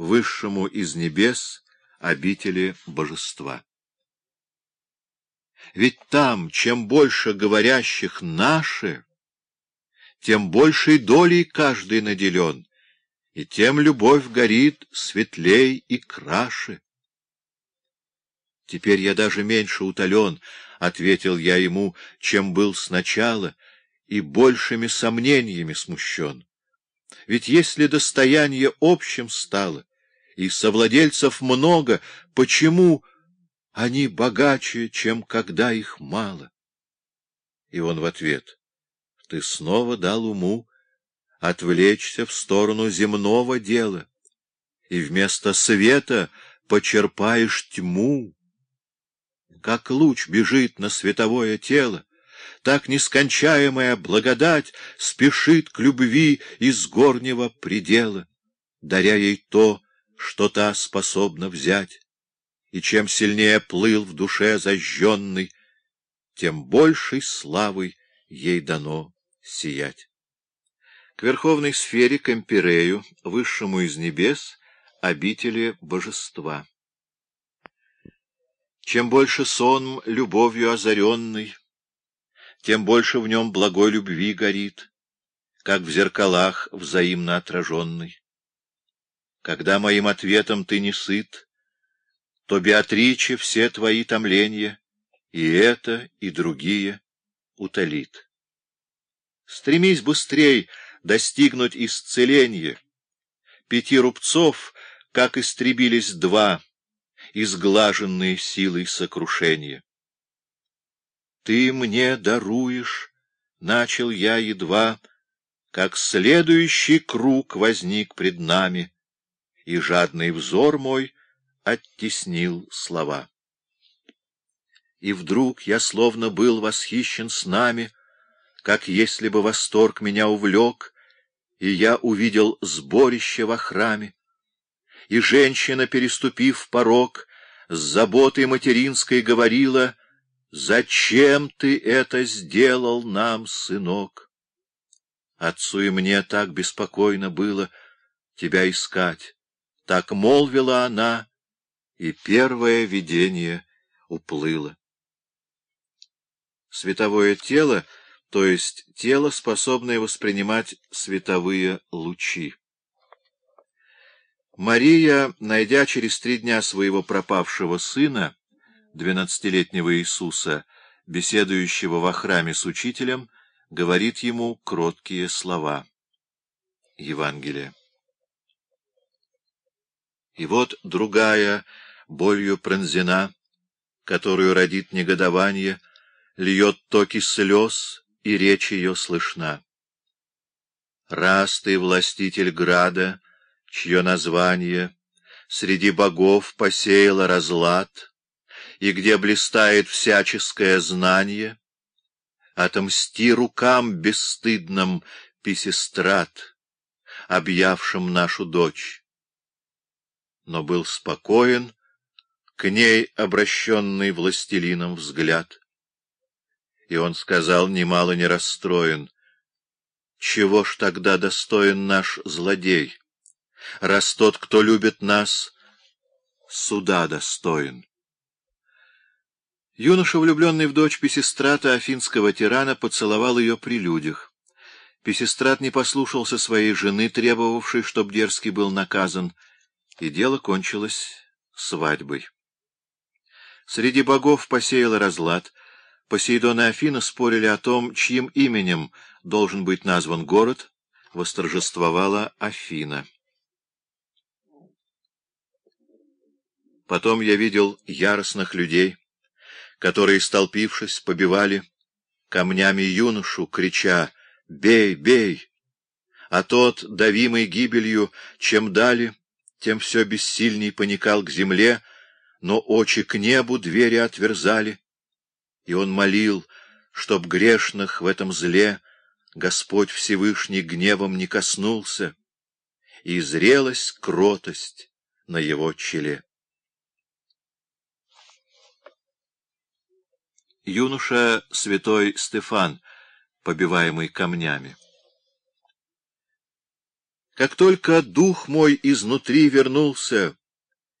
высшему из небес, обители божества. Ведь там, чем больше говорящих «наши», тем большей долей каждый наделен, и тем любовь горит светлей и краше. Теперь я даже меньше утолен, — ответил я ему, — чем был сначала, и большими сомнениями смущен. Ведь если достояние общим стало, и совладельцев много, почему они богаче, чем когда их мало? И он в ответ, — ты снова дал уму отвлечься в сторону земного дела, и вместо света почерпаешь тьму. Как луч бежит на световое тело, так нескончаемая благодать спешит к любви из горнего предела, даря ей то, что та способна взять. И чем сильнее плыл в душе зажженный, тем большей славой ей дано сиять. К верховной сфере, к Эмпирею, высшему из небес, обители божества. Чем больше сон любовью озаренный, тем больше в нем благой любви горит, как в зеркалах взаимно отраженный. Когда моим ответом ты не сыт, то, Беатриче, все твои томления, и это, и другие, утолит. Стремись быстрей достигнуть исцеления. Пяти рубцов, как истребились два, изглаженные силой сокрушения. Ты мне даруешь, — начал я едва, Как следующий круг возник пред нами, И жадный взор мой оттеснил слова. И вдруг я словно был восхищен с нами, Как если бы восторг меня увлек, И я увидел сборище во храме, И женщина, переступив порог, С заботой материнской говорила — Зачем ты это сделал нам, сынок? Отцу и мне так беспокойно было тебя искать. Так молвила она, и первое видение уплыло. Световое тело, то есть тело, способное воспринимать световые лучи. Мария, найдя через три дня своего пропавшего сына, двенадцатилетнего Иисуса, беседующего во храме с учителем, говорит ему кроткие слова. Евангелие. И вот другая, болью пронзена, которую родит негодование, льет токи слез, и речь ее слышна. Раз ты властитель града, чье название среди богов посеяло разлад — и где блистает всяческое знание, отомсти рукам бесстыдным писестрат, объявшим нашу дочь. Но был спокоен, к ней обращенный властелином взгляд. И он сказал, немало не расстроен, «Чего ж тогда достоин наш злодей, раз тот, кто любит нас, суда достоин?» Юноша, влюбленный в дочь Песистрата, афинского тирана, поцеловал ее при людях. Песистрат не послушался своей жены, требовавшей, чтоб дерзкий был наказан, и дело кончилось свадьбой. Среди богов посеял разлад. Посейдон и Афина спорили о том, чьим именем должен быть назван город. Восторжествовала Афина. Потом я видел яростных людей, которые, столпившись, побивали камнями юношу, крича «Бей, бей!» А тот, давимый гибелью, чем дали, тем все бессильней поникал к земле, но очи к небу двери отверзали. И он молил, чтоб грешных в этом зле Господь Всевышний гневом не коснулся, и зрелась кротость на его челе. юноша святой Стефан, побиваемый камнями. Как только дух мой изнутри вернулся,